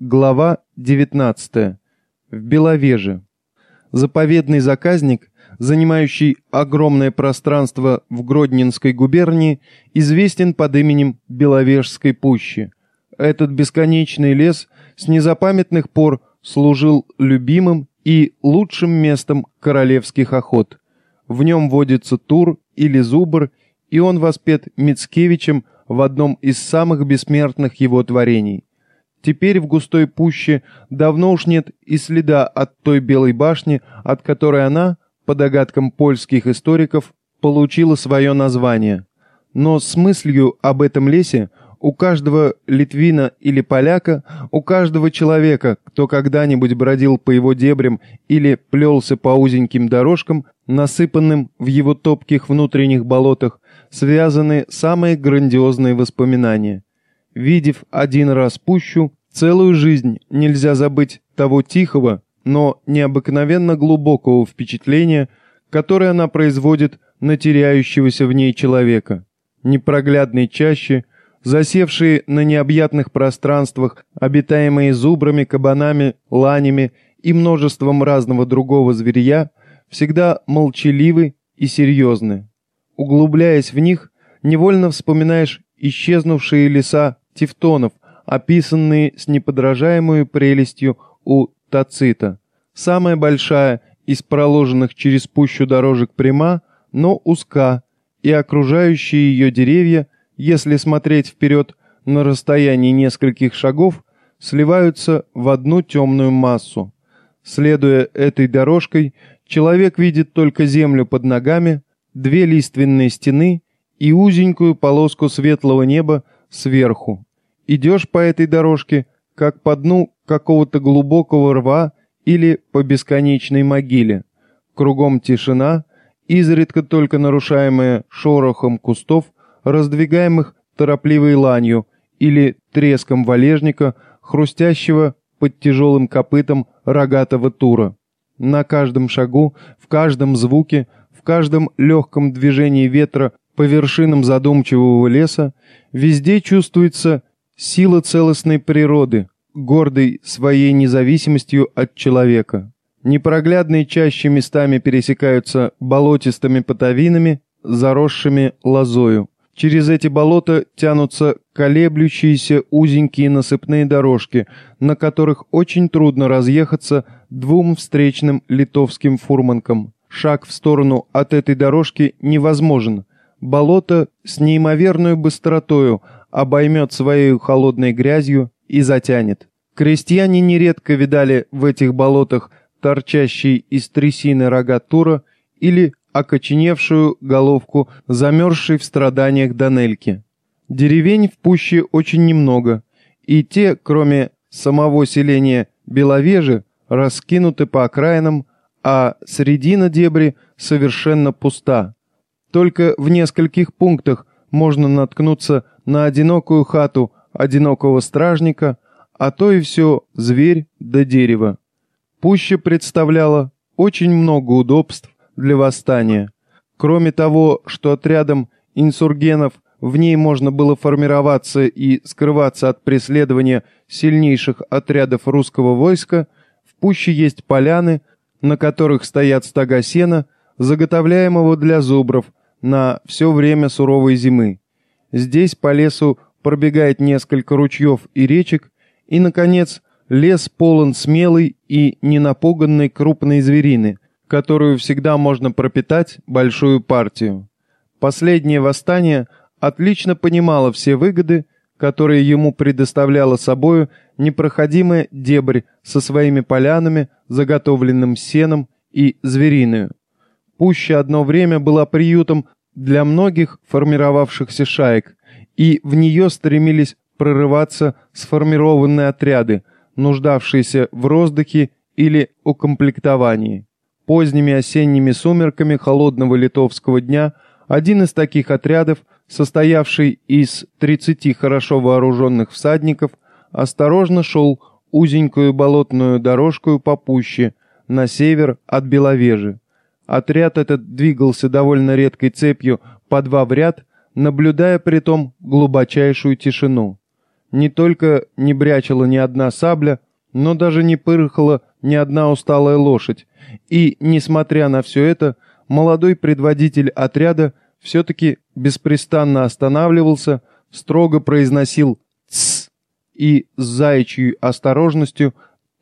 Глава 19. В Беловеже. Заповедный заказник, занимающий огромное пространство в Гродненской губернии, известен под именем Беловежской пущи. Этот бесконечный лес с незапамятных пор служил любимым и лучшим местом королевских охот. В нем водится тур или зубр, и он воспет Мицкевичем в одном из самых бессмертных его творений – Теперь в густой пуще давно уж нет и следа от той белой башни, от которой она, по догадкам польских историков, получила свое название. Но с мыслью об этом лесе у каждого литвина или поляка, у каждого человека, кто когда-нибудь бродил по его дебрям или плелся по узеньким дорожкам, насыпанным в его топких внутренних болотах, связаны самые грандиозные воспоминания. Видев один раз пущу, целую жизнь нельзя забыть того тихого, но необыкновенно глубокого впечатления, которое она производит на теряющегося в ней человека. Непроглядной чаще, засевшие на необъятных пространствах, обитаемые зубрами, кабанами, ланями и множеством разного другого зверья, всегда молчаливы и серьезны. Углубляясь в них, невольно вспоминаешь исчезнувшие леса тевтонов, описанные с неподражаемой прелестью у Тацита. Самая большая из проложенных через пущу дорожек пряма, но узка, и окружающие ее деревья, если смотреть вперед на расстоянии нескольких шагов, сливаются в одну темную массу. Следуя этой дорожкой, человек видит только землю под ногами, две лиственные стены и узенькую полоску светлого неба сверху. Идешь по этой дорожке, как по дну какого-то глубокого рва или по бесконечной могиле. Кругом тишина, изредка только нарушаемая шорохом кустов, раздвигаемых торопливой ланью или треском валежника, хрустящего под тяжелым копытом рогатого тура. На каждом шагу, в каждом звуке, в каждом легком движении ветра по вершинам задумчивого леса везде чувствуется Сила целостной природы, гордой своей независимостью от человека. Непроглядные чаще местами пересекаются болотистыми потовинами, заросшими лозою. Через эти болота тянутся колеблющиеся узенькие насыпные дорожки, на которых очень трудно разъехаться двум встречным литовским фурманкам. Шаг в сторону от этой дорожки невозможен. Болото с неимоверной быстротою обоймет своей холодной грязью и затянет. Крестьяне нередко видали в этих болотах торчащий из трясины рога тура или окоченевшую головку замерзшей в страданиях Данельки. Деревень в пуще очень немного, и те, кроме самого селения Беловежи, раскинуты по окраинам, а средина дебри совершенно пуста. Только в нескольких пунктах можно наткнуться на одинокую хату одинокого стражника, а то и все зверь да дерево. Пуща представляла очень много удобств для восстания. Кроме того, что отрядом инсургенов в ней можно было формироваться и скрываться от преследования сильнейших отрядов русского войска, в пуще есть поляны, на которых стоят стога сена, заготовляемого для зубров на все время суровой зимы. Здесь по лесу пробегает несколько ручьев и речек, и, наконец, лес полон смелой и ненапуганной крупной зверины, которую всегда можно пропитать большую партию. Последнее восстание отлично понимало все выгоды, которые ему предоставляла собою непроходимая дебрь со своими полянами, заготовленным сеном и звериную. Пуща одно время была приютом для многих формировавшихся шаек, и в нее стремились прорываться сформированные отряды, нуждавшиеся в роздыхе или укомплектовании. Поздними осенними сумерками холодного литовского дня один из таких отрядов, состоявший из 30 хорошо вооруженных всадников, осторожно шел узенькую болотную дорожку по пуще на север от Беловежи. Отряд этот двигался довольно редкой цепью по два в ряд, наблюдая при том глубочайшую тишину. Не только не брячила ни одна сабля, но даже не пырхала ни одна усталая лошадь. И, несмотря на все это, молодой предводитель отряда все-таки беспрестанно останавливался, строго произносил «тсс» и с заячьей осторожностью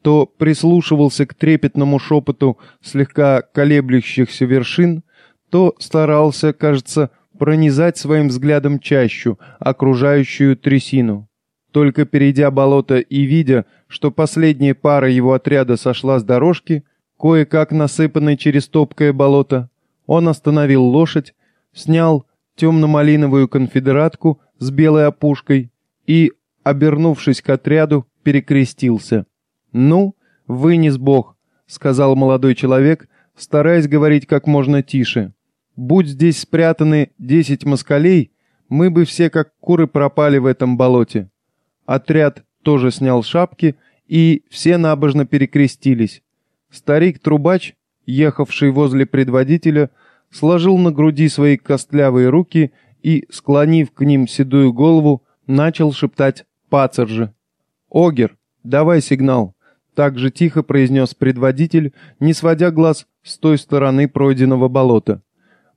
то прислушивался к трепетному шепоту слегка колеблющихся вершин, то старался, кажется, пронизать своим взглядом чащу, окружающую трясину. Только перейдя болото и видя, что последняя пара его отряда сошла с дорожки, кое-как насыпанной через топкое болото, он остановил лошадь, снял темно-малиновую конфедератку с белой опушкой и, обернувшись к отряду, перекрестился. «Ну, вынес Бог», — сказал молодой человек, стараясь говорить как можно тише. «Будь здесь спрятаны десять москалей, мы бы все как куры пропали в этом болоте». Отряд тоже снял шапки, и все набожно перекрестились. Старик-трубач, ехавший возле предводителя, сложил на груди свои костлявые руки и, склонив к ним седую голову, начал шептать «Пацар «Огер, давай сигнал!» Так же тихо произнес предводитель, не сводя глаз с той стороны пройденного болота.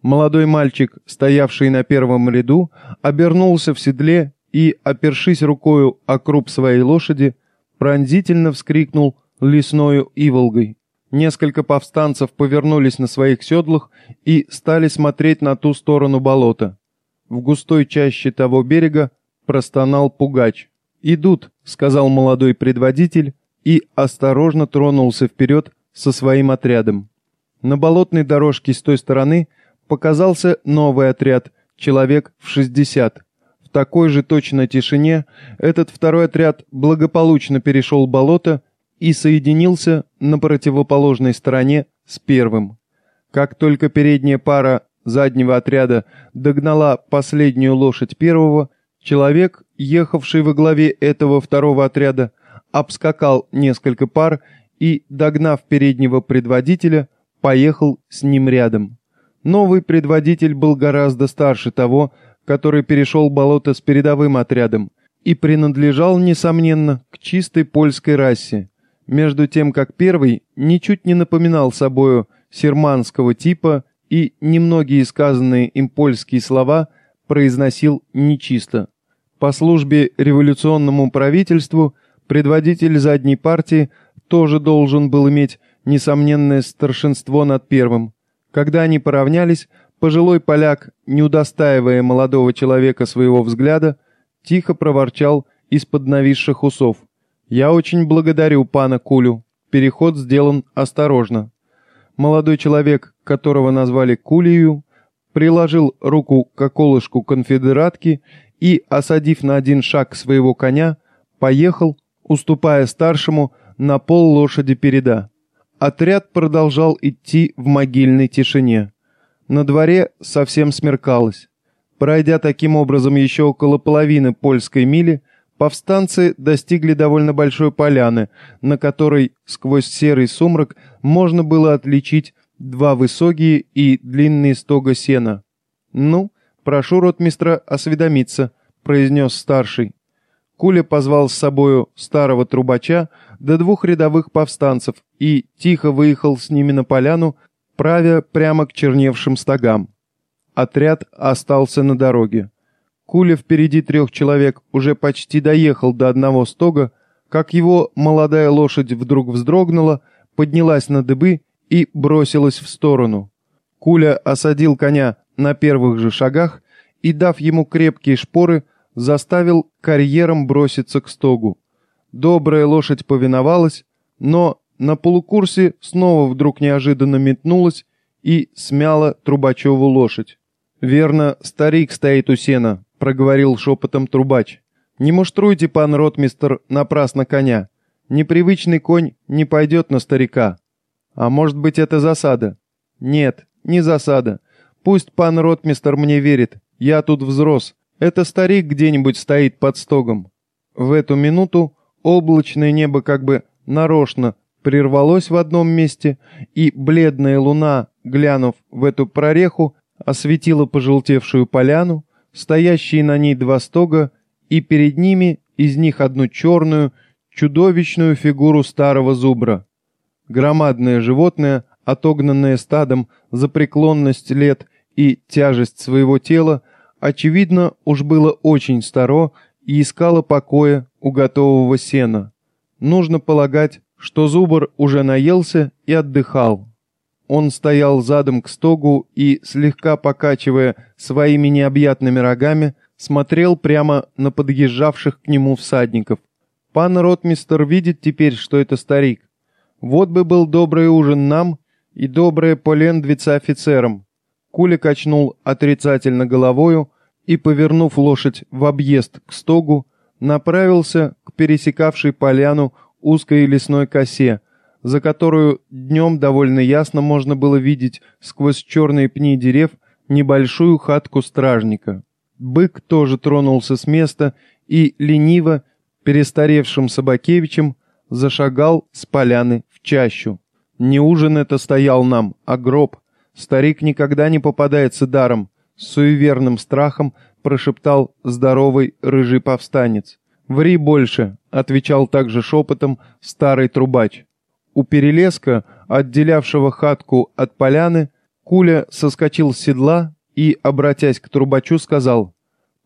Молодой мальчик, стоявший на первом ряду, обернулся в седле и, опершись рукою о круп своей лошади, пронзительно вскрикнул лесною иволгой. Несколько повстанцев повернулись на своих седлах и стали смотреть на ту сторону болота. В густой чаще того берега простонал пугач. «Идут», — сказал молодой предводитель и осторожно тронулся вперед со своим отрядом. На болотной дорожке с той стороны показался новый отряд, человек в шестьдесят. В такой же точной тишине этот второй отряд благополучно перешел болото и соединился на противоположной стороне с первым. Как только передняя пара заднего отряда догнала последнюю лошадь первого, человек, ехавший во главе этого второго отряда, обскакал несколько пар и, догнав переднего предводителя, поехал с ним рядом. Новый предводитель был гораздо старше того, который перешел болото с передовым отрядом, и принадлежал, несомненно, к чистой польской расе между тем как первый ничуть не напоминал собою серманского типа и немногие сказанные им польские слова произносил нечисто. По службе революционному правительству предводитель задней партии тоже должен был иметь несомненное старшинство над первым. Когда они поравнялись, пожилой поляк, не удостаивая молодого человека своего взгляда, тихо проворчал из-под нависших усов. «Я очень благодарю пана Кулю. Переход сделан осторожно». Молодой человек, которого назвали Кулию, приложил руку к околышку конфедератки и, осадив на один шаг своего коня, поехал, уступая старшему, на пол лошади переда. Отряд продолжал идти в могильной тишине. На дворе совсем смеркалось. Пройдя таким образом еще около половины польской мили, Повстанцы достигли довольно большой поляны, на которой сквозь серый сумрак можно было отличить два высокие и длинные стога сена. «Ну, прошу ротмистра осведомиться», — произнес старший. Куля позвал с собою старого трубача до двух рядовых повстанцев и тихо выехал с ними на поляну, правя прямо к черневшим стогам. Отряд остался на дороге. Куля впереди трех человек уже почти доехал до одного стога, как его молодая лошадь вдруг вздрогнула, поднялась на дыбы и бросилась в сторону. Куля осадил коня на первых же шагах и, дав ему крепкие шпоры, заставил карьером броситься к стогу. Добрая лошадь повиновалась, но на полукурсе снова вдруг неожиданно метнулась и смяла Трубачеву лошадь. «Верно, старик стоит у сена», — проговорил шепотом трубач. «Не муштруйте, пан ротмистер, напрасно коня. Непривычный конь не пойдет на старика. А может быть, это засада?» «Нет, не засада. Пусть пан ротмистер мне верит. Я тут взрос. Это старик где-нибудь стоит под стогом». В эту минуту облачное небо как бы нарочно прервалось в одном месте, и бледная луна, глянув в эту прореху, осветила пожелтевшую поляну, стоящие на ней два стога, и перед ними из них одну черную, чудовищную фигуру старого зубра. Громадное животное, отогнанное стадом за преклонность лет и тяжесть своего тела, очевидно, уж было очень старо и искало покоя у готового сена. Нужно полагать, что зубр уже наелся и отдыхал. Он стоял задом к стогу и, слегка покачивая своими необъятными рогами, смотрел прямо на подъезжавших к нему всадников. Пан ротмистер видит теперь, что это старик. Вот бы был добрый ужин нам и добрая полендвица офицерам. Куля качнул отрицательно головою и, повернув лошадь в объезд к стогу, направился к пересекавшей поляну узкой лесной косе, за которую днем довольно ясно можно было видеть сквозь черные пни дерев небольшую хатку стражника. Бык тоже тронулся с места и, лениво, перестаревшим Собакевичем, зашагал с поляны в чащу. Не ужин это стоял нам, а гроб. Старик никогда не попадается даром, с суеверным страхом прошептал здоровый рыжий повстанец. «Ври больше», — отвечал также шепотом старый трубач. У перелеска, отделявшего хатку от поляны, Куля соскочил с седла и, обратясь к трубачу, сказал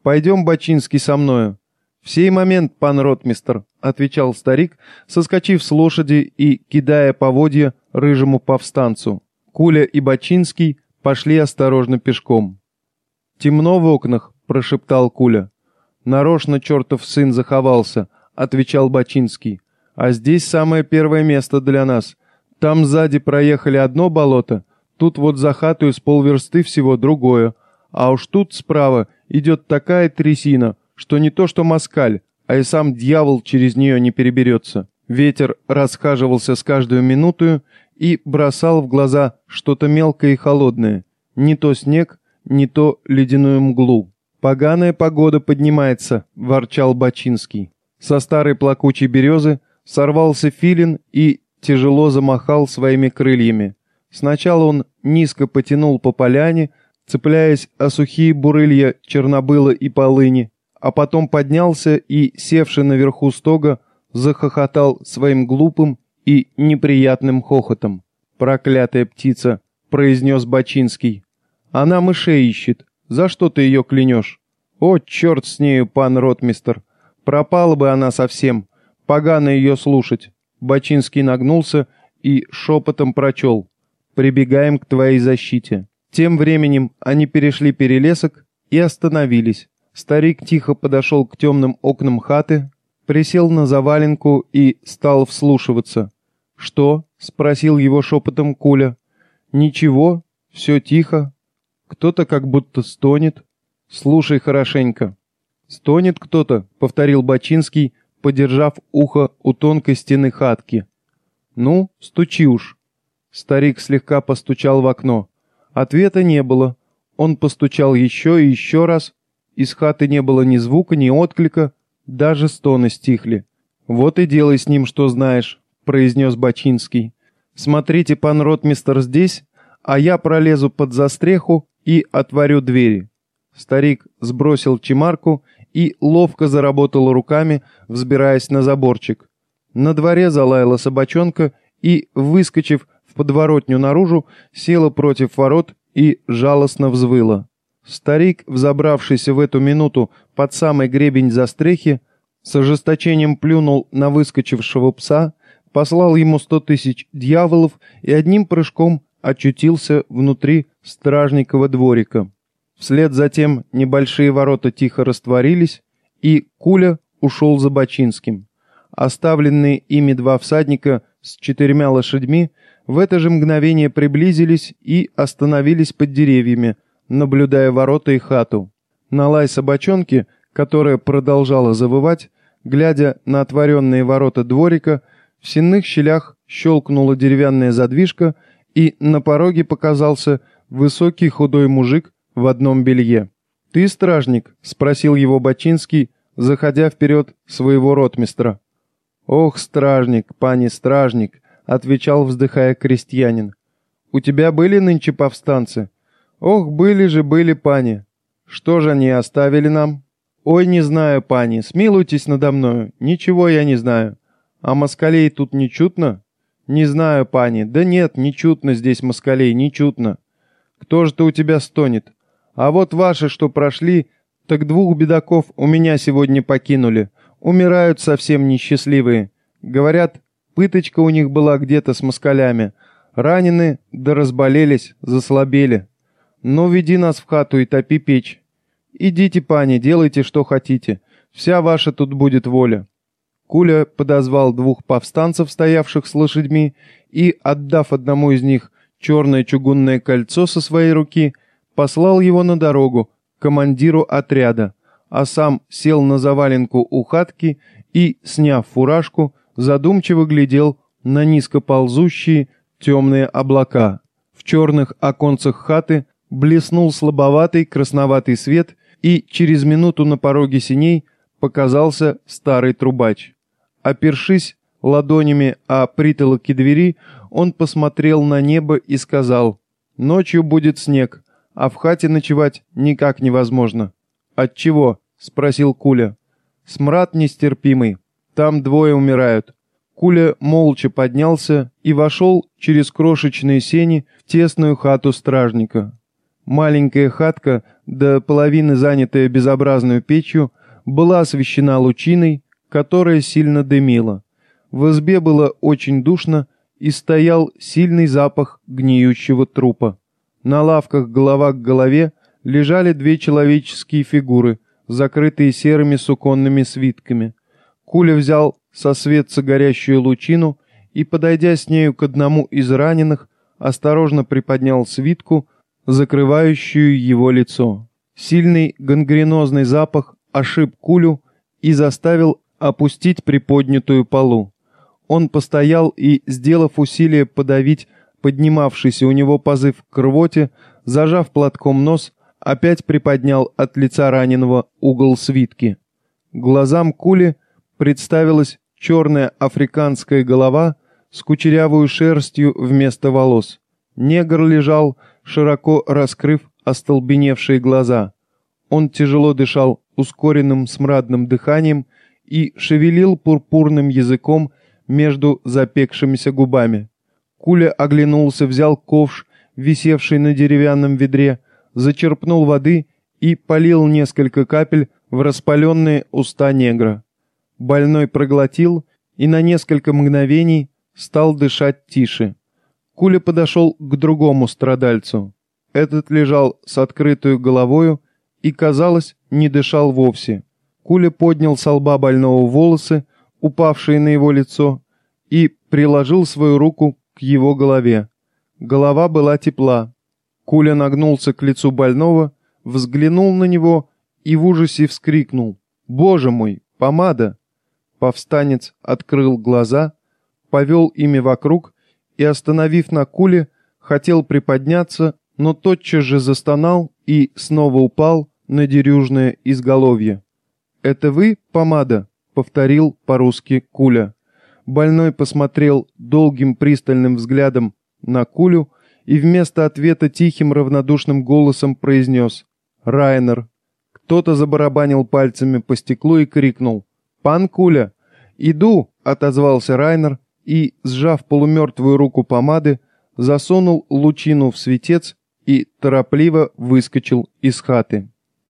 «Пойдем, Бачинский, со мною». «В сей момент, пан ротмистер», — отвечал старик, соскочив с лошади и кидая поводья рыжему повстанцу. Куля и Бачинский пошли осторожно пешком. «Темно в окнах», — прошептал Куля. «Нарочно чертов сын заховался», — отвечал Бачинский. «А здесь самое первое место для нас. Там сзади проехали одно болото, тут вот за хату с полверсты всего другое, а уж тут справа идет такая трясина, что не то что москаль, а и сам дьявол через нее не переберется. Ветер расхаживался с каждую минутою и бросал в глаза что-то мелкое и холодное. Не то снег, не то ледяную мглу. «Поганая погода поднимается», — ворчал Бачинский. Со старой плакучей березы сорвался филин и тяжело замахал своими крыльями. Сначала он низко потянул по поляне, цепляясь о сухие бурылья чернобыла и полыни, а потом поднялся и, севший наверху стога, захохотал своим глупым и неприятным хохотом. «Проклятая птица!» — произнес Бачинский. «Она мышей ищет. За что ты ее клянешь?» «О, черт с нею, пан ротмистер! Пропала бы она совсем. Погано ее слушать!» Бачинский нагнулся и шепотом прочел. «Прибегаем к твоей защите». Тем временем они перешли перелесок и остановились. Старик тихо подошел к темным окнам хаты, присел на заваленку и стал вслушиваться. «Что?» — спросил его шепотом Куля. «Ничего, все тихо. Кто-то как будто стонет. Слушай хорошенько». «Стонет кто-то», — повторил Бачинский, подержав ухо у тонкой стены хатки. «Ну, стучи уж». Старик слегка постучал в окно. Ответа не было. Он постучал еще и еще раз, из хаты не было ни звука, ни отклика, даже стоны стихли. «Вот и делай с ним, что знаешь», — произнес Бачинский. «Смотрите, пан ротмистер здесь, а я пролезу под застреху и отворю двери». Старик сбросил чемарку и ловко заработал руками, взбираясь на заборчик. На дворе залаяла собачонка и, выскочив в подворотню наружу, села против ворот и жалостно взвыла. Старик, взобравшийся в эту минуту под самый гребень застрехи, с ожесточением плюнул на выскочившего пса, послал ему сто тысяч дьяволов и одним прыжком очутился внутри стражникова дворика. Вслед за тем небольшие ворота тихо растворились, и Куля ушел за Бачинским. Оставленные ими два всадника с четырьмя лошадьми в это же мгновение приблизились и остановились под деревьями, наблюдая ворота и хату. На лай собачонки, которая продолжала завывать, глядя на отворенные ворота дворика, в сенных щелях щелкнула деревянная задвижка, и на пороге показался высокий худой мужик в одном белье. «Ты стражник?» — спросил его Бачинский, заходя вперед своего ротмистра. «Ох, стражник, пани стражник!» — отвечал, вздыхая крестьянин. «У тебя были нынче повстанцы?» Ох, были же были пани. Что же они оставили нам? «Ой, не знаю, пани, смилуйтесь надо мною, ничего я не знаю. А москалей тут не чутно?» «Не знаю, пани, да нет, не чутно здесь москалей, не чутно. Кто же-то у тебя стонет? А вот ваши, что прошли, так двух бедаков у меня сегодня покинули. Умирают совсем несчастливые. Говорят, пыточка у них была где-то с москалями. Ранены, да разболелись, заслабели. Ну, веди нас в хату и топи печь. Идите, пани, делайте, что хотите. Вся ваша тут будет воля». Куля подозвал двух повстанцев, стоявших с лошадьми, и, отдав одному из них черное чугунное кольцо со своей руки, послал его на дорогу, командиру отряда, а сам сел на заваленку у хатки и, сняв фуражку, задумчиво глядел на низко ползущие темные облака. В черных оконцах хаты блеснул слабоватый красноватый свет, и через минуту на пороге синей показался старый трубач. Опершись ладонями о притолоке двери, он посмотрел на небо и сказал, «Ночью будет снег, а в хате ночевать никак невозможно». «Отчего?» — спросил Куля. «Смрад нестерпимый. Там двое умирают». Куля молча поднялся и вошел через крошечные сени в тесную хату стражника. Маленькая хатка, до половины занятая безобразной печью, была освещена лучиной, которая сильно дымила. В избе было очень душно и стоял сильный запах гниющего трупа. На лавках голова к голове лежали две человеческие фигуры, закрытые серыми суконными свитками. Куля взял со светца горящую лучину и, подойдя с нею к одному из раненых, осторожно приподнял свитку, закрывающую его лицо. Сильный гангренозный запах ошиб Кулю и заставил опустить приподнятую полу. Он постоял и, сделав усилие подавить поднимавшийся у него позыв к рвоте, зажав платком нос, опять приподнял от лица раненого угол свитки. Глазам Кули представилась черная африканская голова с кучерявую шерстью вместо волос. Негр лежал, широко раскрыв остолбеневшие глаза. Он тяжело дышал ускоренным смрадным дыханием и шевелил пурпурным языком между запекшимися губами. Куля оглянулся, взял ковш, висевший на деревянном ведре, зачерпнул воды и полил несколько капель в распаленные уста негра. Больной проглотил и на несколько мгновений стал дышать тише. Куля подошел к другому страдальцу. Этот лежал с открытой головою и, казалось, не дышал вовсе. Куля поднял с лба больного волосы, упавшие на его лицо, и приложил свою руку к его голове. Голова была тепла. Куля нагнулся к лицу больного, взглянул на него и в ужасе вскрикнул. «Боже мой, помада!» Повстанец открыл глаза, повел ими вокруг и, остановив на куле, хотел приподняться, но тотчас же застонал и снова упал на дерюжное изголовье. «Это вы, помада?» — повторил по-русски Куля. Больной посмотрел долгим пристальным взглядом на Кулю и вместо ответа тихим равнодушным голосом произнес «Райнер». Кто-то забарабанил пальцами по стеклу и крикнул «Пан Куля!» «Иду!» — отозвался Райнер и, сжав полумертвую руку помады, засунул лучину в светец и торопливо выскочил из хаты.